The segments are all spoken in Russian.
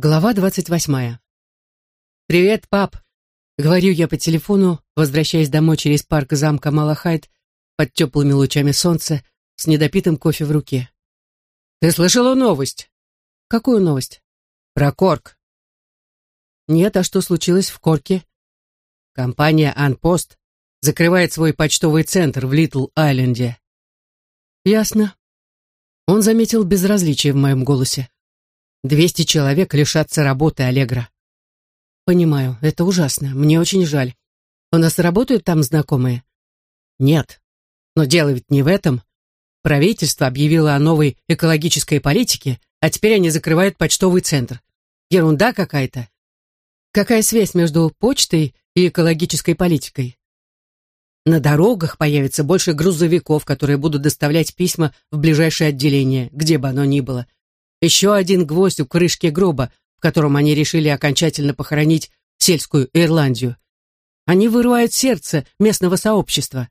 Глава двадцать восьмая. «Привет, пап!» — говорю я по телефону, возвращаясь домой через парк замка Малахайт под теплыми лучами солнца с недопитым кофе в руке. «Ты слышала новость?» «Какую новость?» «Про Корк». «Нет, а что случилось в Корке?» «Компания «Анпост» закрывает свой почтовый центр в Литл-Айленде». «Ясно». Он заметил безразличие в моем голосе. Двести человек лишатся работы Аллегра. Понимаю, это ужасно. Мне очень жаль. У нас работают там знакомые? Нет. Но дело ведь не в этом. Правительство объявило о новой экологической политике, а теперь они закрывают почтовый центр. Ерунда какая-то. Какая связь между почтой и экологической политикой? На дорогах появится больше грузовиков, которые будут доставлять письма в ближайшее отделение, где бы оно ни было – еще один гвоздь у крышки гроба, в котором они решили окончательно похоронить сельскую Ирландию. Они вырывают сердце местного сообщества.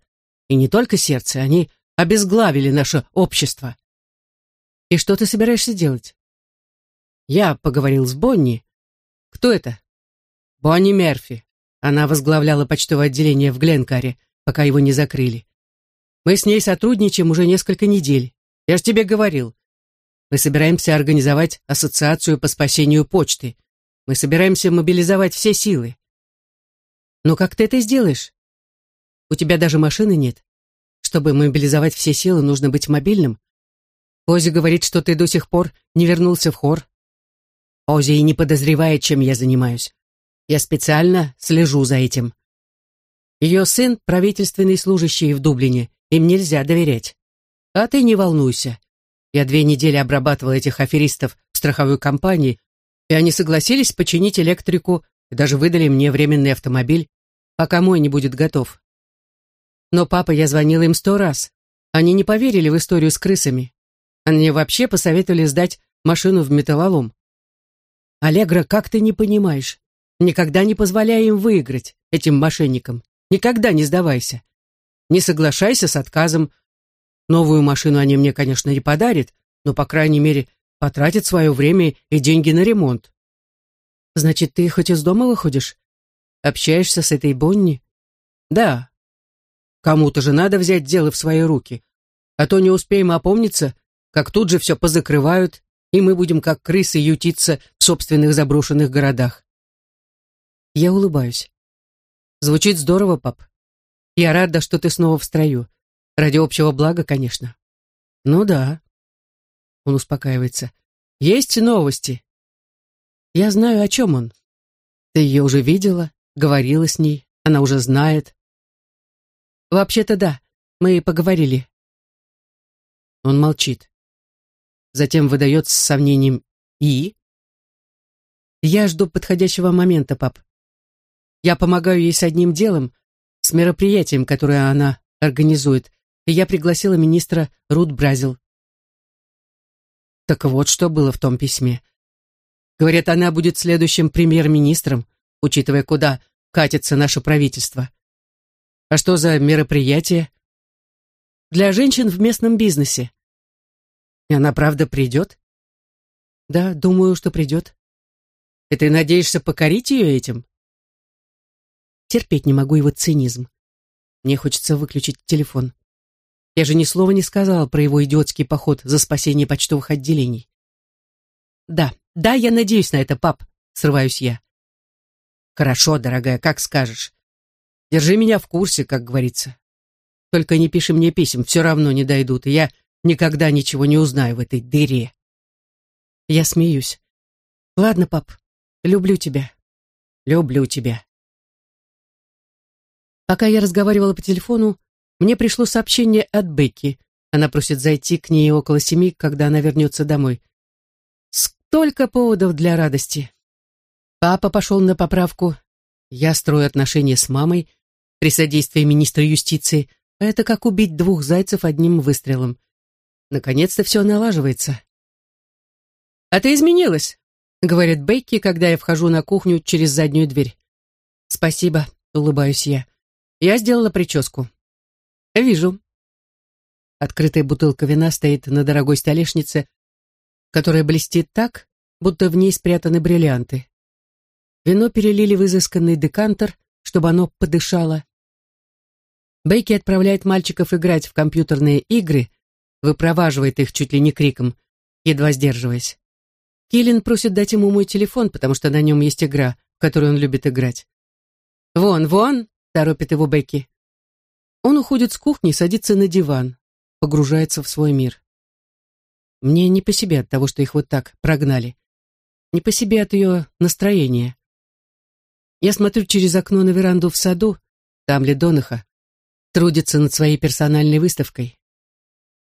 И не только сердце, они обезглавили наше общество. И что ты собираешься делать? Я поговорил с Бонни. Кто это? Бонни Мерфи. Она возглавляла почтовое отделение в Гленкаре, пока его не закрыли. Мы с ней сотрудничаем уже несколько недель. Я же тебе говорил, мы собираемся организовать ассоциацию по спасению почты. Мы собираемся мобилизовать все силы. Но как ты это сделаешь? У тебя даже машины нет. Чтобы мобилизовать все силы, нужно быть мобильным. Ози говорит, что ты до сих пор не вернулся в хор. Ози и не подозревает, чем я занимаюсь. Я специально слежу за этим. Ее сын — правительственный служащий в Дублине, им нельзя доверять. А ты не волнуйся. Я две недели обрабатывал этих аферистов в страховой компании, и они согласились починить электрику и даже выдали мне временный автомобиль, пока мой не будет готов. Но, папа, я звонила им сто раз. Они не поверили в историю с крысами. Они мне вообще посоветовали сдать машину в металлолом. Аллегра, как ты не понимаешь? Никогда не позволяй им выиграть, этим мошенникам. Никогда не сдавайся. Не соглашайся с отказом, Новую машину они мне, конечно, не подарят, но, по крайней мере, потратят свое время и деньги на ремонт. Значит, ты хоть из дома выходишь? Общаешься с этой Бонни? Да. Кому-то же надо взять дело в свои руки. А то не успеем опомниться, как тут же все позакрывают, и мы будем как крысы ютиться в собственных заброшенных городах. Я улыбаюсь. Звучит здорово, пап. Я рада, что ты снова в строю. Ради общего блага, конечно. Ну да. Он успокаивается. Есть новости. Я знаю, о чем он. Ты ее уже видела, говорила с ней, она уже знает. Вообще-то да, мы поговорили. Он молчит. Затем выдает с сомнением «И?» Я жду подходящего момента, пап. Я помогаю ей с одним делом, с мероприятием, которое она организует и я пригласила министра Рут Бразил. Так вот, что было в том письме. Говорят, она будет следующим премьер-министром, учитывая, куда катится наше правительство. А что за мероприятие? Для женщин в местном бизнесе. И она правда придет? Да, думаю, что придет. И ты надеешься покорить ее этим? Терпеть не могу его цинизм. Мне хочется выключить телефон. Я же ни слова не сказала про его идиотский поход за спасение почтовых отделений. Да, да, я надеюсь на это, пап, срываюсь я. Хорошо, дорогая, как скажешь. Держи меня в курсе, как говорится. Только не пиши мне писем, все равно не дойдут, и я никогда ничего не узнаю в этой дыре. Я смеюсь. Ладно, пап, люблю тебя. Люблю тебя. Пока я разговаривала по телефону, мне пришло сообщение от Бекки. Она просит зайти к ней около семи, когда она вернется домой. Столько поводов для радости. Папа пошел на поправку. Я строю отношения с мамой при содействии министра юстиции. Это как убить двух зайцев одним выстрелом. Наконец-то все налаживается. «А ты изменилась», — говорит Бекки, когда я вхожу на кухню через заднюю дверь. «Спасибо», — улыбаюсь я. «Я сделала прическу». «Вижу». Открытая бутылка вина стоит на дорогой столешнице, которая блестит так, будто в ней спрятаны бриллианты. Вино перелили в изысканный декантер, чтобы оно подышало. Бейки отправляет мальчиков играть в компьютерные игры, выпроваживает их чуть ли не криком, едва сдерживаясь. Киллин просит дать ему мой телефон, потому что на нем есть игра, в которую он любит играть. «Вон, вон!» — торопит его Бекки. Он уходит с кухни, садится на диван, погружается в свой мир. Мне не по себе от того, что их вот так прогнали. Не по себе от ее настроения. Я смотрю через окно на веранду в саду, там ли Донаха, трудится над своей персональной выставкой.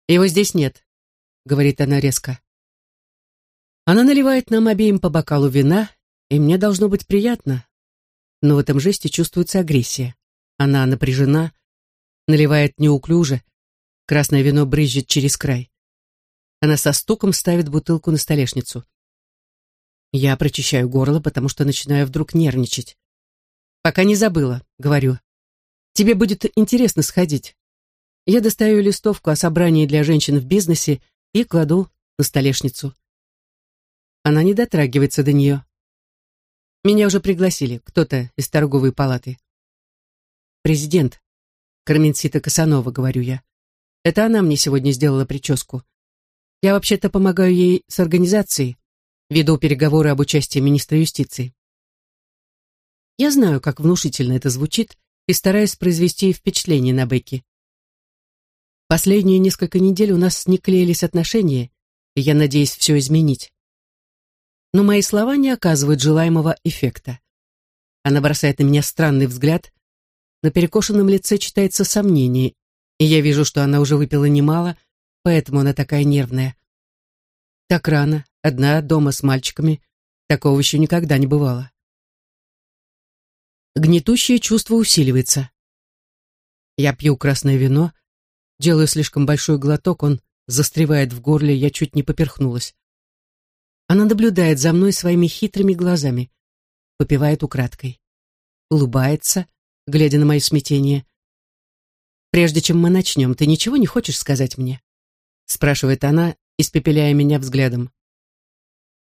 «Его здесь нет», — говорит она резко. Она наливает нам обеим по бокалу вина, и мне должно быть приятно. Но в этом жесте чувствуется агрессия. Она напряжена, наливает неуклюже, красное вино брызжет через край. Она со стуком ставит бутылку на столешницу. Я прочищаю горло, потому что начинаю вдруг нервничать. «Пока не забыла», — говорю. «Тебе будет интересно сходить». Я достаю листовку о собрании для женщин в бизнесе и кладу на столешницу. Она не дотрагивается до нее. Меня уже пригласили, кто-то из торговой палаты. Президент. Карменсита Касанова, говорю я. Это она мне сегодня сделала прическу. Я вообще-то помогаю ей с организацией, веду переговоры об участии министра юстиции. Я знаю, как внушительно это звучит, и стараюсь произвести впечатление на Бекки. Последние несколько недель у нас не клеились отношения, и я надеюсь все изменить но мои слова не оказывают желаемого эффекта. Она бросает на меня странный взгляд, на перекошенном лице читается сомнение, и я вижу, что она уже выпила немало, поэтому она такая нервная. Так рано, одна дома с мальчиками, такого еще никогда не бывало. Гнетущее чувство усиливается. Я пью красное вино, делаю слишком большой глоток, он застревает в горле, я чуть не поперхнулась. Она наблюдает за мной своими хитрыми глазами, попивает украдкой, улыбается, глядя на мое смятение. «Прежде чем мы начнем, ты ничего не хочешь сказать мне?» спрашивает она, испепеляя меня взглядом.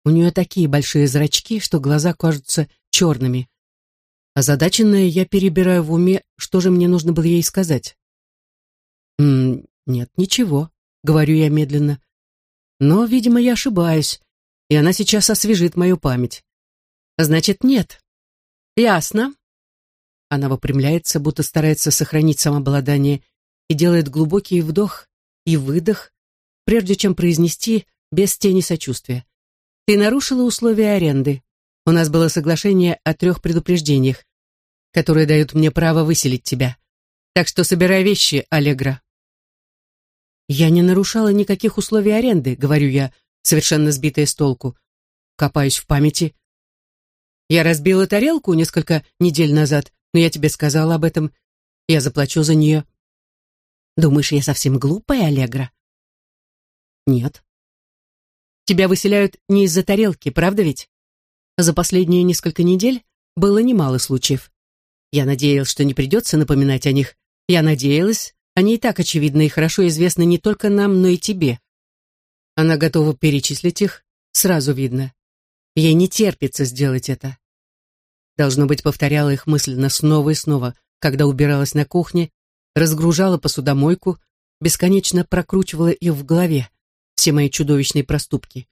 У нее такие большие зрачки, что глаза кажутся черными. Озадаченная, я перебираю в уме, что же мне нужно было ей сказать. «М -м, «Нет, ничего», — говорю я медленно. «Но, видимо, я ошибаюсь и она сейчас освежит мою память. Значит, нет. Ясно. Она выпрямляется, будто старается сохранить самообладание, и делает глубокий вдох и выдох, прежде чем произнести без тени сочувствия. Ты нарушила условия аренды. У нас было соглашение о трех предупреждениях, которые дают мне право выселить тебя. Так что собирай вещи, Аллегра. Я не нарушала никаких условий аренды, говорю я, совершенно сбитая с толку. Копаюсь в памяти. Я разбила тарелку несколько недель назад, но я тебе сказала об этом. Я заплачу за нее. Думаешь, я совсем глупая, Аллегра? Нет. Тебя выселяют не из-за тарелки, правда ведь? За последние несколько недель было немало случаев. Я надеялась, что не придется напоминать о них. Я надеялась, они и так очевидны и хорошо известны не только нам, но и тебе. Она готова перечислить их, сразу видно. Ей не терпится сделать это. Должно быть, повторяла их мысленно снова и снова, когда убиралась на кухне, разгружала посудомойку, бесконечно прокручивала их в голове, все мои чудовищные проступки.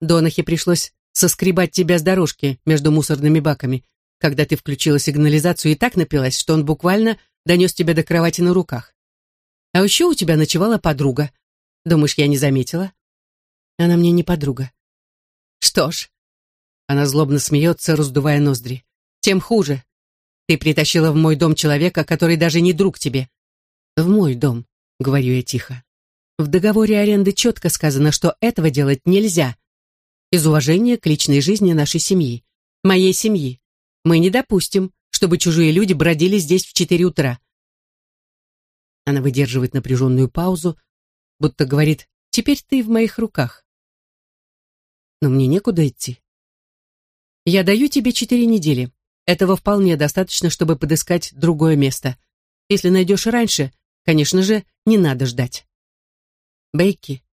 Донахе пришлось соскребать тебя с дорожки между мусорными баками, когда ты включила сигнализацию и так напилась, что он буквально донес тебя до кровати на руках. А еще у тебя ночевала подруга. Думаешь, я не заметила? Она мне не подруга. Что ж, она злобно смеется, раздувая ноздри. Тем хуже. Ты притащила в мой дом человека, который даже не друг тебе. В мой дом, говорю я тихо. В договоре аренды четко сказано, что этого делать нельзя. Из уважения к личной жизни нашей семьи, моей семьи. Мы не допустим, чтобы чужие люди бродили здесь в четыре утра. Она выдерживает напряженную паузу, будто говорит «теперь ты в моих руках». Но мне некуда идти. Я даю тебе четыре недели. Этого вполне достаточно, чтобы подыскать другое место. Если найдешь раньше, конечно же, не надо ждать. Бейки,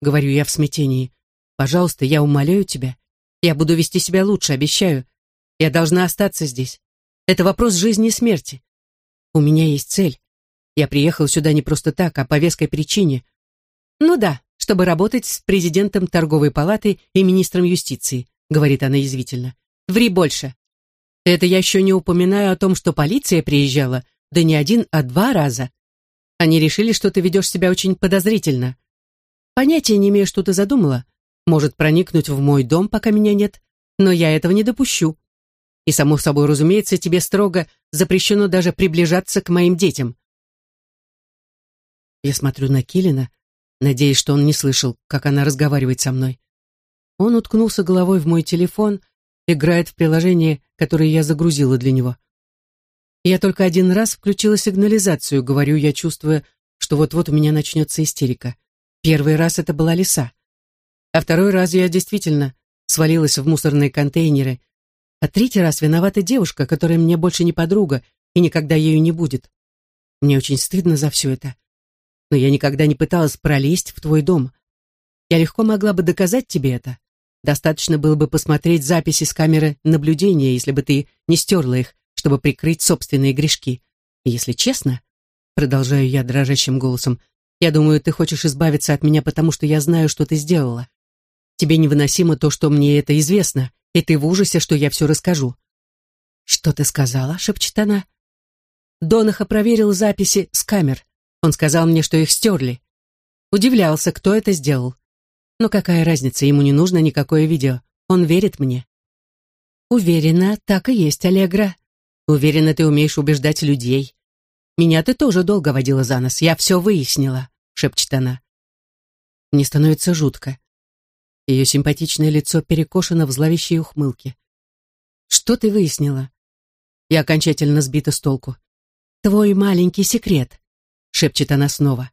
говорю я в смятении, Пожалуйста, я умоляю тебя. Я буду вести себя лучше, обещаю. Я должна остаться здесь. Это вопрос жизни и смерти. У меня есть цель. Я приехал сюда не просто так, а по веской причине. Ну да, чтобы работать с президентом торговой палаты и министром юстиции, говорит она язвительно. Ври больше. Это я еще не упоминаю о том, что полиция приезжала, да не один, а два раза. Они решили, что ты ведешь себя очень подозрительно. Понятия не имею, что ты задумала. Может проникнуть в мой дом, пока меня нет, но я этого не допущу. И, само собой, разумеется, тебе строго запрещено даже приближаться к моим детям. Я смотрю на Килина, надеясь, что он не слышал, как она разговаривает со мной. Он уткнулся головой в мой телефон, играет в приложение, которое я загрузила для него. Я только один раз включила сигнализацию, говорю я, чувствуя, что вот-вот у меня начнется истерика. Первый раз это была лиса. А второй раз я действительно свалилась в мусорные контейнеры. А третий раз виновата девушка, которая мне больше не подруга и никогда ею не будет. Мне очень стыдно за все это. Но я никогда не пыталась пролезть в твой дом. Я легко могла бы доказать тебе это. Достаточно было бы посмотреть записи с камеры наблюдения, если бы ты не стерла их, чтобы прикрыть собственные грешки. И если честно, продолжаю я дрожащим голосом, я думаю, ты хочешь избавиться от меня, потому что я знаю, что ты сделала. Тебе невыносимо то, что мне это известно, и ты в ужасе, что я все расскажу. Что ты сказала? шепчет она. Донаха проверил записи с камер. Он сказал мне, что их стерли. Удивлялся, кто это сделал. Но какая разница, ему не нужно никакое видео. Он верит мне. Уверена, так и есть, Аллегра. Уверена, ты умеешь убеждать людей. Меня ты тоже долго водила за нос. Я все выяснила, шепчет она. Мне становится жутко. Ее симпатичное лицо перекошено в зловещей ухмылке. Что ты выяснила? Я окончательно сбита с толку. Твой маленький секрет, шепчет она снова.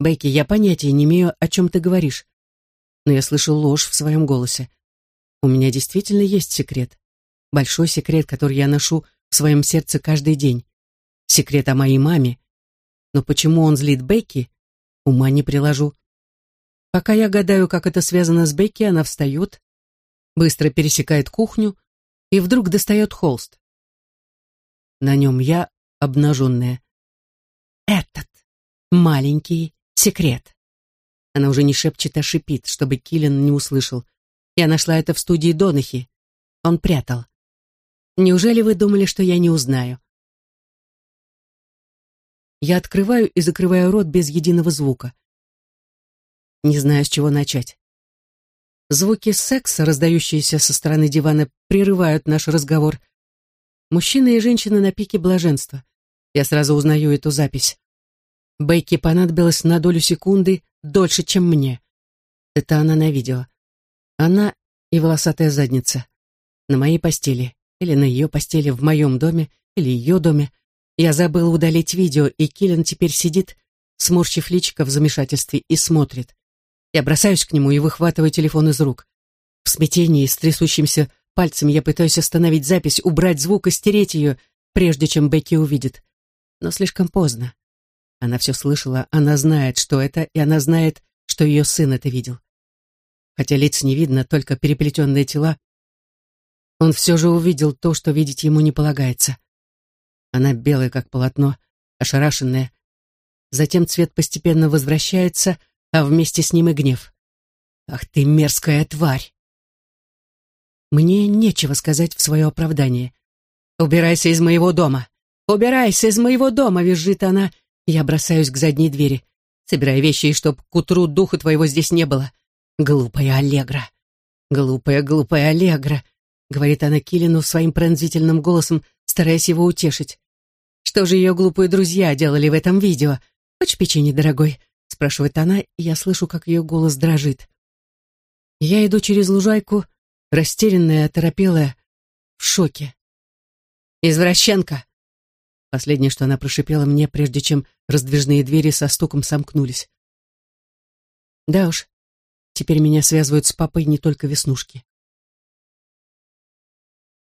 Бейки, я понятия не имею, о чем ты говоришь. Но я слышу ложь в своем голосе. У меня действительно есть секрет. Большой секрет, который я ношу в своем сердце каждый день. Секрет о моей маме. Но почему он злит Бекки, ума не приложу. Пока я гадаю, как это связано с Бекки, она встает, быстро пересекает кухню и вдруг достает холст. На нем я обнаженная. Этот маленький Секрет. Она уже не шепчет, а шипит, чтобы Киллен не услышал. Я нашла это в студии Донахи. Он прятал. Неужели вы думали, что я не узнаю? Я открываю и закрываю рот без единого звука. Не знаю, с чего начать. Звуки секса, раздающиеся со стороны дивана, прерывают наш разговор. Мужчина и женщина на пике блаженства. Я сразу узнаю эту запись. Бейки понадобилось на долю секунды дольше, чем мне. Это она на видео. Она и волосатая задница. На моей постели. Или на ее постели в моем доме, или ее доме. Я забыл удалить видео, и Киллен теперь сидит, сморщив личико в замешательстве, и смотрит. Я бросаюсь к нему и выхватываю телефон из рук. В смятении, с трясущимся пальцем я пытаюсь остановить запись, убрать звук и стереть ее, прежде чем Бекки увидит. Но слишком поздно. Она все слышала, она знает, что это, и она знает, что ее сын это видел. Хотя лиц не видно, только переплетенные тела, он все же увидел то, что видеть ему не полагается. Она белая, как полотно, ошарашенная. Затем цвет постепенно возвращается, а вместе с ним и гнев. «Ах ты мерзкая тварь!» Мне нечего сказать в свое оправдание. «Убирайся из моего дома! Убирайся из моего дома!» — визжит она я бросаюсь к задней двери, собирая вещи, чтоб к утру духа твоего здесь не было. Глупая Аллегра. Глупая, глупая Аллегра, говорит она Килину своим пронзительным голосом, стараясь его утешить. Что же ее глупые друзья делали в этом видео? Хочешь печенье, дорогой? спрашивает она, и я слышу, как ее голос дрожит. Я иду через лужайку, растерянная, оторопелая, в шоке. «Извращенка!» Последнее, что она прошипела мне, прежде чем раздвижные двери со стуком сомкнулись. Да уж, теперь меня связывают с папой не только веснушки.